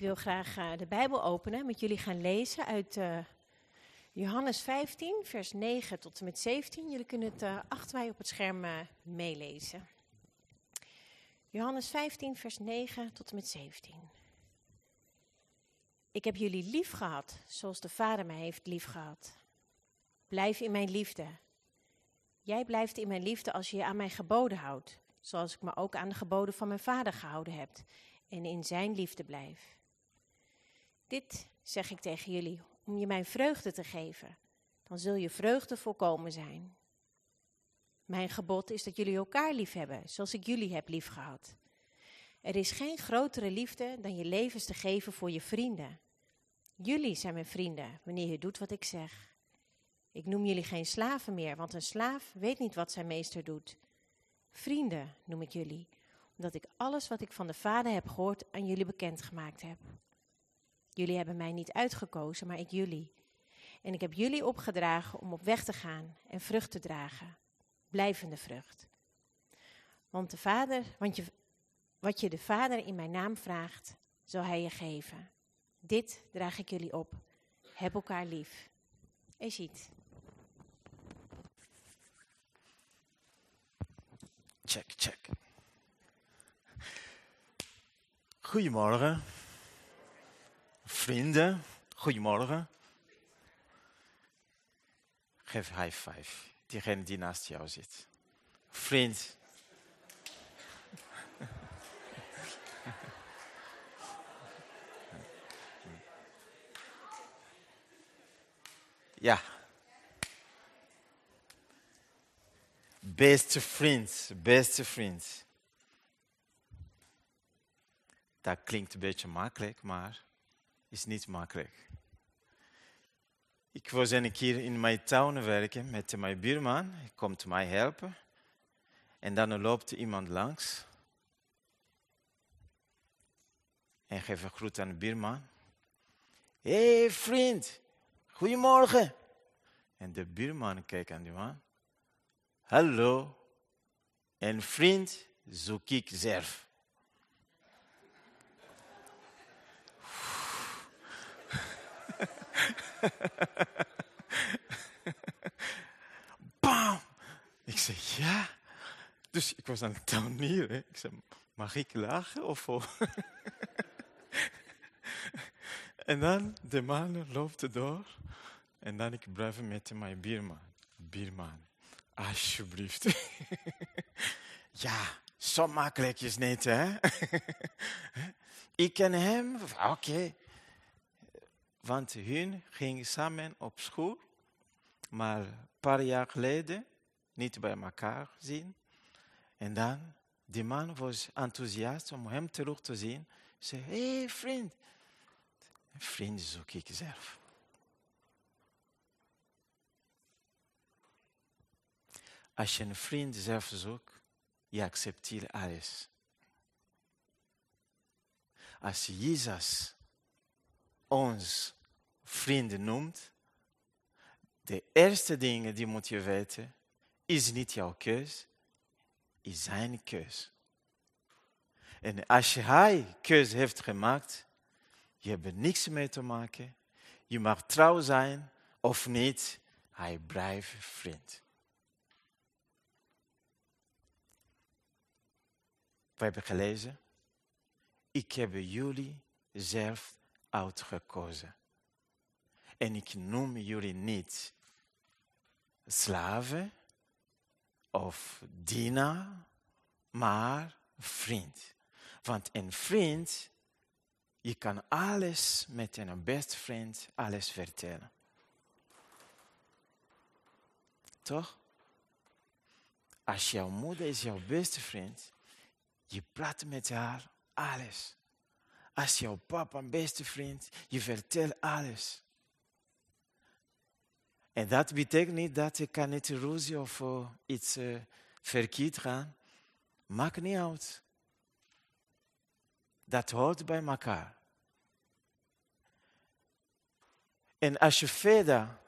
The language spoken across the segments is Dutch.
Ik wil graag uh, de Bijbel openen, met jullie gaan lezen uit uh, Johannes 15, vers 9 tot en met 17. Jullie kunnen het uh, achter mij op het scherm meelezen. Johannes 15, vers 9 tot en met 17. Ik heb jullie lief gehad, zoals de Vader mij heeft lief gehad. Blijf in mijn liefde. Jij blijft in mijn liefde als je je aan mijn geboden houdt, zoals ik me ook aan de geboden van mijn Vader gehouden heb en in zijn liefde blijf. Dit zeg ik tegen jullie om je mijn vreugde te geven. Dan zul je vreugde volkomen zijn. Mijn gebod is dat jullie elkaar lief hebben, zoals ik jullie heb lief gehad. Er is geen grotere liefde dan je levens te geven voor je vrienden. Jullie zijn mijn vrienden wanneer je doet wat ik zeg. Ik noem jullie geen slaven meer, want een slaaf weet niet wat zijn meester doet. Vrienden noem ik jullie, omdat ik alles wat ik van de Vader heb gehoord aan jullie bekendgemaakt heb. Jullie hebben mij niet uitgekozen, maar ik jullie. En ik heb jullie opgedragen om op weg te gaan en vrucht te dragen. Blijvende vrucht. Want, de vader, want je, wat je de Vader in mijn naam vraagt, zal Hij je geven. Dit draag ik jullie op. Heb elkaar lief. Je ziet. Check, check. Goedemorgen. Vrienden, goedemorgen. Geef high five, diegene die naast jou zit. Vriend. Ja. Beste vriend, beste vriend. Dat klinkt een beetje makkelijk, maar is niet makkelijk. Ik was een keer in mijn tuin werken met mijn buurman. Hij komt mij helpen. En dan loopt iemand langs. En geeft een groet aan de buurman. Hé hey, vriend, goedemorgen. En de buurman kijkt aan die man. Hallo, een vriend zoek ik zelf. Bam! Ik zeg, ja. Dus ik was aan het tuinieren. Ik zeg, mag ik lachen of... en dan, de man loopt door. En dan ik blijf met mijn bierman. Bierman, alsjeblieft. ja, zo makkelijk is niet, hè? ik ken hem. Oké, want hun gingen samen op school, maar een paar jaar geleden niet bij elkaar zien. En dan, die man was enthousiast om hem terug te zien. Zei, hé hey, vriend. Vriend zoek ik zelf. Als je een vriend zelf zoekt, je accepteert alles. Als Jezus ons vrienden noemt, de eerste dingen die moet je weten, is niet jouw keus, is zijn keus. En als hij keus heeft gemaakt, je hebt niks mee te maken. Je mag trouw zijn of niet, hij blijft vriend. We hebben gelezen, ik heb jullie zelf uitgekozen. En ik noem jullie niet slaven of dienaar, maar vriend. Want een vriend, je kan alles met een beste vriend alles vertellen. Toch? Als jouw moeder is jouw beste vriend, je praat met haar alles. Als jouw papa een beste vriend, je vertelt alles. En dat betekent niet dat je kan niet ruzie of uh, iets uh, verkeerd gaan. Maakt niet uit. Dat hoort bij elkaar. En als je verder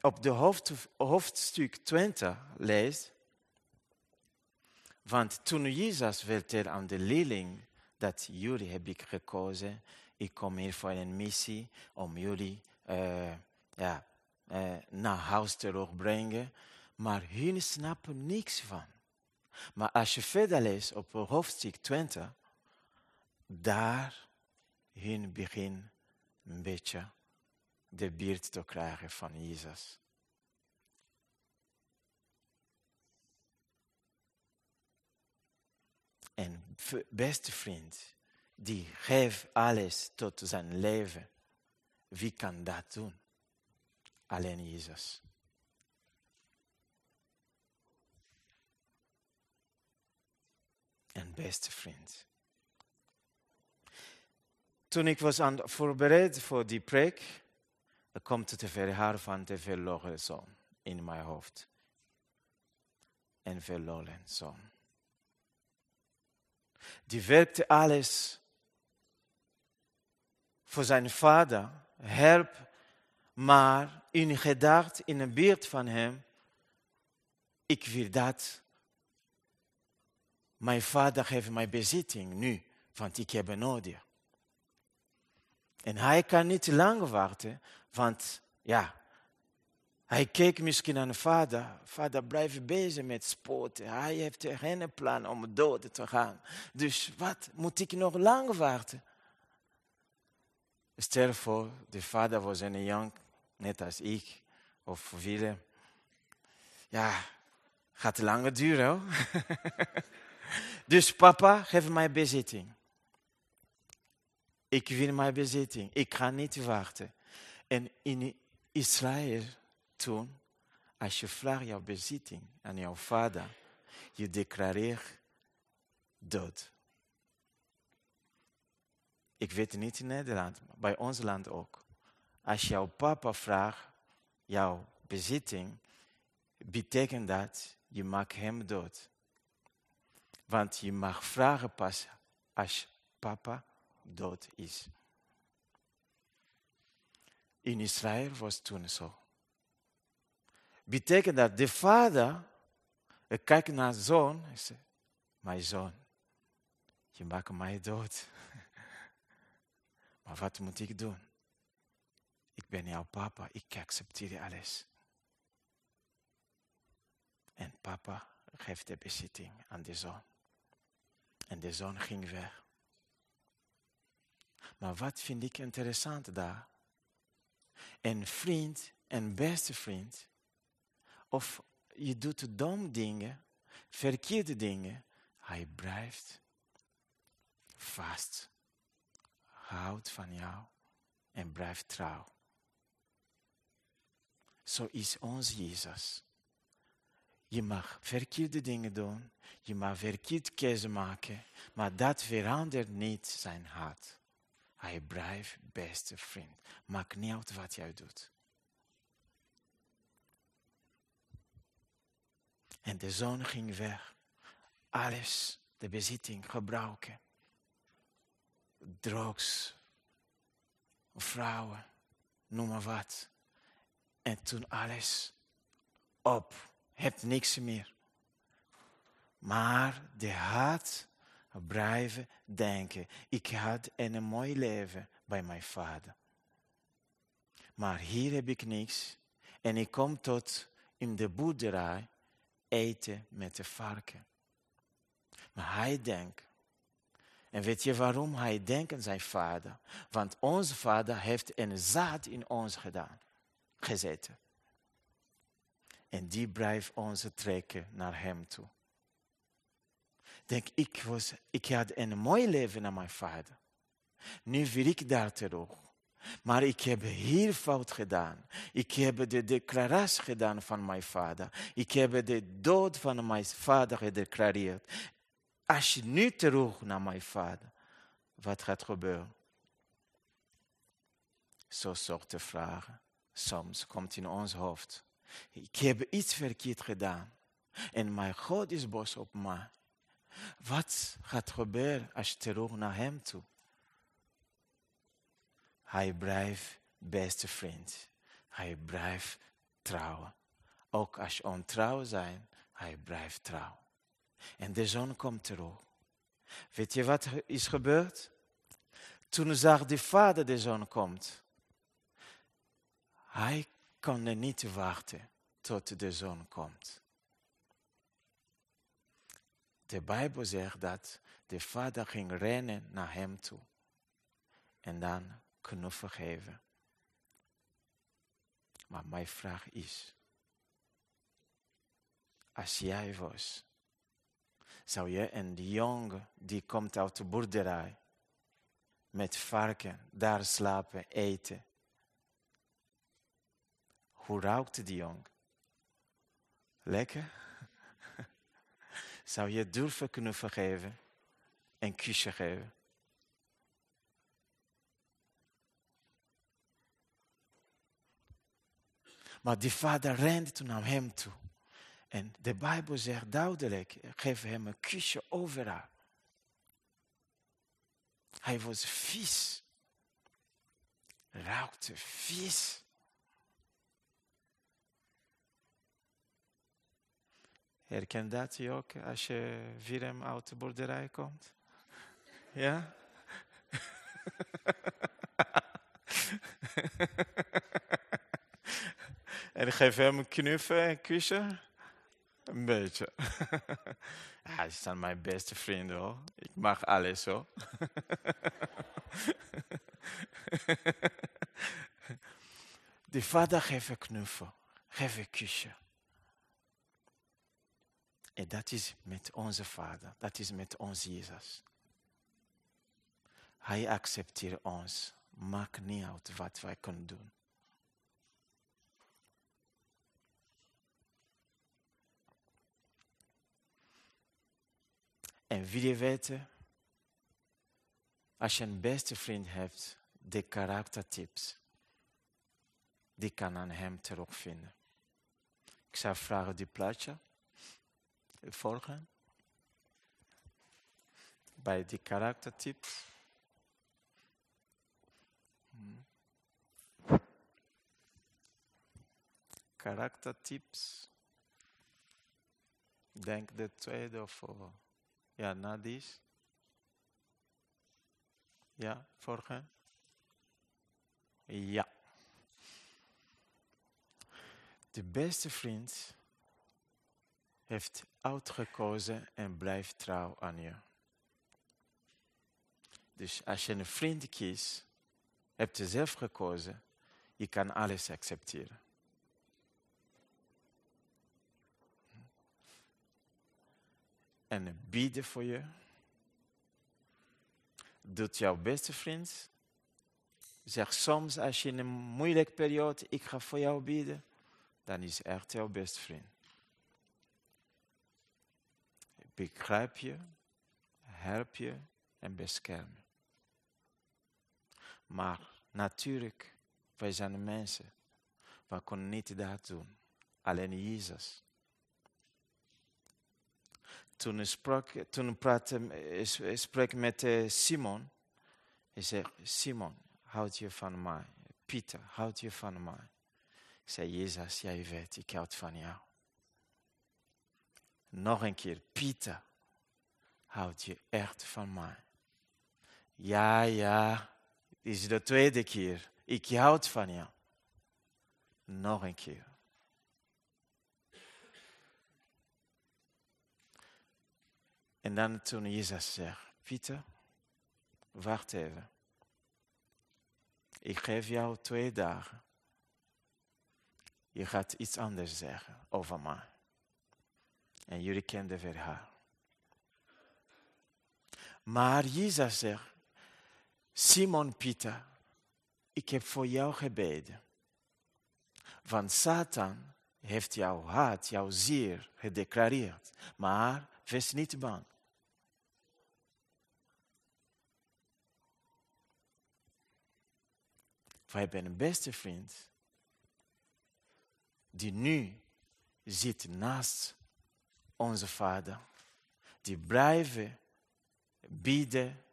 op de hoofd, hoofdstuk 20 leest, want toen Jezus vertelde aan de leerling dat jullie heb ik gekozen. Ik kom hier voor een missie om jullie uh, ja, uh, naar huis terugbrengen. Maar hun snappen niks van. Maar als je verder leest op hoofdstuk 20, daar hun begin een beetje de beeld te krijgen van Jezus. En beste vriend, die geeft alles tot zijn leven. Wie kan dat doen? Alleen Jezus. En beste vriend. Toen ik was aan voorbereid voor die preek, er komt het verhaal van de verloren zoon in mijn hoofd. En verloren zoon. Die werkte alles voor zijn vader, help, maar in gedacht, in een beeld van hem, ik wil dat. Mijn vader heeft mijn bezitting nu, want ik heb nodig. En hij kan niet lang wachten, want ja, hij keek misschien de vader. Vader blijft bezig met sporten. Hij heeft geen plan om dood te gaan. Dus wat moet ik nog lang wachten? Stel voor, de vader was een jong, net als ik, of velen. Ja, gaat langer duren hoor. dus papa, geef mij bezitting. Ik wil mijn bezitting. Ik ga niet wachten. En in Israël toen, als je vraagt jouw bezitting aan jouw vader, je declareert dood. Ik weet niet in Nederland, maar bij ons land ook. Als jouw papa vraagt jouw bezitting, betekent dat je maakt hem dood. Want je mag vragen pas als papa dood is. In Israël was toen zo. Betekent dat de vader kijkt naar zijn zoon en zegt, mijn zoon, je maakt mij dood. maar wat moet ik doen? Ik ben jouw papa, ik accepteer alles. En papa geeft de bezitting aan de zoon. En de zoon ging weg. Maar wat vind ik interessant daar? Een vriend, een beste vriend, of je doet dom dingen, verkeerde dingen, hij blijft vast. Houdt van jou en blijft trouw. Zo is ons Jezus. Je mag verkeerde dingen doen, je mag verkeerd keuze maken, maar dat verandert niet zijn hart. Hij blijft beste vriend. Maakt niet uit wat jij doet. En de zoon ging weg. Alles, de bezitting, gebruiken. Drugs, vrouwen, noem maar wat. En toen alles op, hebt niks meer. Maar de hart blijven denken. Ik had een mooi leven bij mijn vader. Maar hier heb ik niks. En ik kom tot in de boerderij eten met de varken. Maar hij denkt. En weet je waarom hij denkt aan zijn vader? Want onze vader heeft een zaad in ons gedaan, gezet. En die blijft ons trekken naar hem toe. Denk, ik, was, ik had een mooi leven naar mijn vader. Nu wil ik daar terug. Maar ik heb hier fout gedaan. Ik heb de declaratie gedaan van mijn vader. Ik heb de dood van mijn vader gedeclareerd. Als je nu terug naar mijn vader, wat gaat gebeuren? Zo soort vragen. Soms komt in ons hoofd. Ik heb iets verkeerd gedaan. En mijn God is boos op mij. Wat gaat gebeuren als je terug naar hem toe? Hij blijft beste vriend. Hij blijft trouw. Ook als je ontrouw zijn, hij blijft trouw. En de zon komt terug. Weet je wat is gebeurd? Toen zag de vader de zoon komt. Hij kon niet wachten tot de zoon komt. De Bijbel zegt dat de vader ging rennen naar hem toe. En dan knuffel geven. Maar mijn vraag is, als jij was, zou je een jongen die komt uit de boerderij met varken daar slapen, eten. Hoe ruikt die jong? Lekker? Zou je durven knuffel geven? Een kusje geven? Maar die vader rende naar hem toe. En de Bijbel zegt duidelijk, geef hem een kusje overal. Hij was vies. Ruikte vies. Herken dat je ook als je via hem uit de boerderij komt? Ja? en geef hem een knuffel en kusje? Een beetje. ja, hij zijn mijn beste vrienden hoor. Ik mag alles hoor. De vader geeft een knuffel, geeft een kusje. En dat is met onze vader, dat is met ons Jezus. Hij accepteert ons, maakt niet uit wat wij kunnen doen. En wie je weten, als je een beste vriend hebt, de karaktertips, die kan aan hem terugvinden. Ik zou vragen die plaatje volgen. Bij die. Hmm. Karaktertips. Denk de tweede of... Ja, Nadis. Ja, vorige. Ja. De beste vriend heeft uitgekozen en blijft trouw aan je. Dus als je een vriend kiest, hebt je zelf gekozen, je kan alles accepteren. en bieden voor je. Doet jouw beste vriend. Zeg soms als je in een moeilijke periode, ik ga voor jou bieden, dan is echt jouw beste vriend. Begrijp je, help je en bescherm je. Maar natuurlijk, wij zijn mensen. We kunnen niet dat doen. Alleen Jezus toen, sprak, toen praatte, sprak met eh, Simon. Hij zegt, Simon, houd je van mij. Pieter, houd je van mij. Ik zei, Jezus, jij weet, ik houd van jou. Nog een keer, Pieter, houd je echt van mij. Ja, ja, is de tweede keer. Ik houd van jou. Nog een keer. En dan toen Jezus zegt, Pieter, wacht even. Ik geef jou twee dagen. Je gaat iets anders zeggen over mij. En jullie kennen de verhaal. Maar Jezus zegt, Simon Pieter, ik heb voor jou gebeden. Want Satan heeft jouw hart, jouw ziel gedeclareerd. Maar wees niet bang. Wij hebben een beste vriend die nu zit naast onze vader. Die blijven bieden,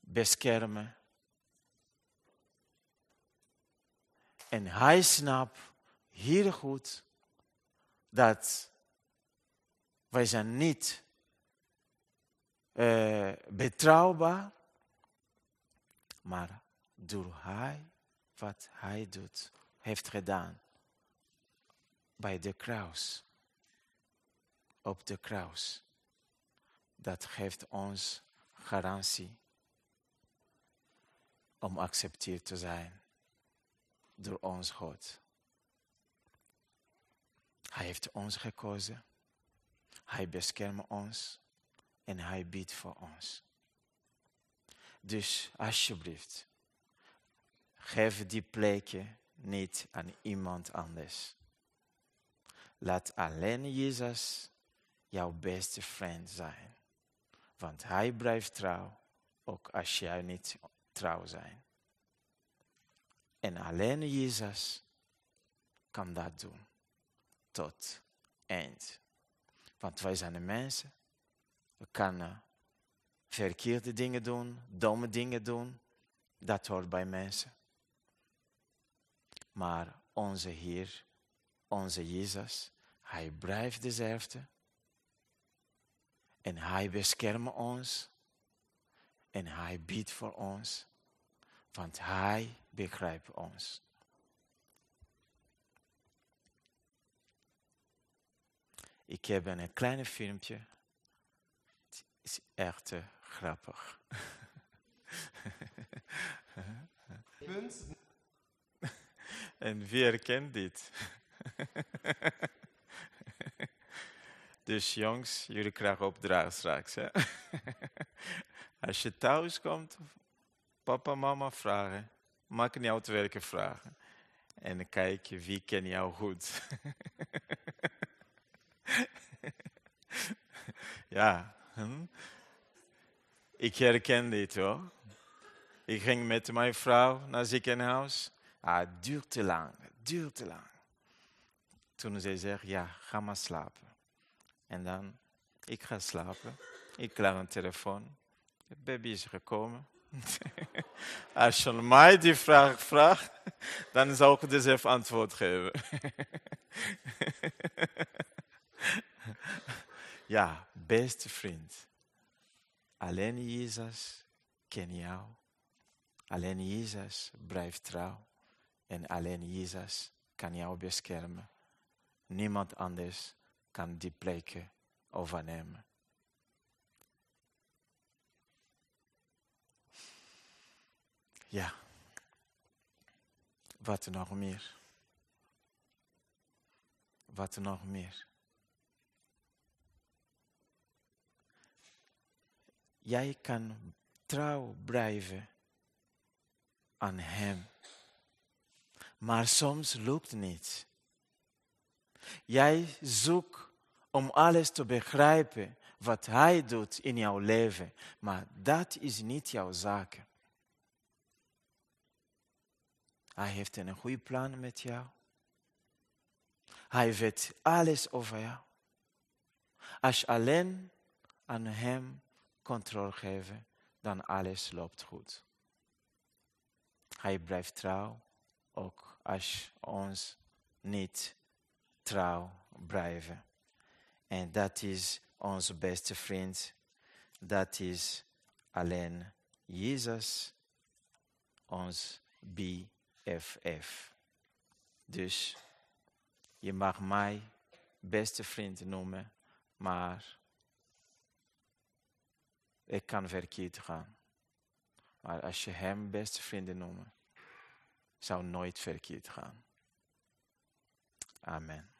beschermen. En hij snapt heel goed dat wij zijn niet eh, betrouwbaar. Maar door hij, wat hij doet, heeft gedaan bij de kruis, op de kruis, dat geeft ons garantie om geaccepteerd te zijn door ons God. Hij heeft ons gekozen. Hij beschermt ons en hij biedt voor ons. Dus alsjeblieft, geef die plekje niet aan iemand anders. Laat alleen Jezus jouw beste vriend zijn. Want hij blijft trouw, ook als jij niet trouw bent. En alleen Jezus kan dat doen. Tot eind. Want wij zijn mensen. We kunnen verkeerde dingen doen, domme dingen doen. Dat hoort bij mensen. Maar onze Heer, onze Jezus, Hij blijft dezelfde. En Hij beschermt ons. En Hij biedt voor ons. Want Hij begrijpt ons. Ik heb een kleine filmpje. Het is echt grappig. En wie herkent dit? dus jongens, jullie krijgen opdracht straks. Hè? Als je thuis komt, papa, mama vragen. Maak niet uit werken vragen. En dan kijk je wie ken jou goed. ja. Hm? Ik herken dit hoor. Ik ging met mijn vrouw naar het ziekenhuis. Ah, het duurt te lang, het duurt te lang. Toen ze zegt, ja, ga maar slapen. En dan, ik ga slapen. Ik klaar een telefoon. De baby is gekomen. Als je mij die vraag vraagt, dan zou ik dus even antwoord geven. ja, beste vriend. Alleen Jezus ken jou. Alleen Jezus blijft trouw. En alleen Jezus kan jou beschermen. Niemand anders kan die plekken overnemen. Ja. Wat nog meer? Wat nog meer? Jij kan trouw blijven aan Hem. Maar soms lukt het niet. Jij zoekt om alles te begrijpen wat Hij doet in jouw leven, maar dat is niet jouw zaak. Hij heeft een goede plan met jou. Hij weet alles over jou. Als je alleen aan Hem controle geeft, dan alles loopt goed. Hij blijft trouw, ook als ons niet trouw blijven. En dat is onze beste vriend. Dat is alleen Jezus, ons BFF. Dus je mag mij beste vriend noemen, maar ik kan verkeerd gaan. Maar als je hem beste vrienden noemt, zou nooit verkeerd gaan. Amen.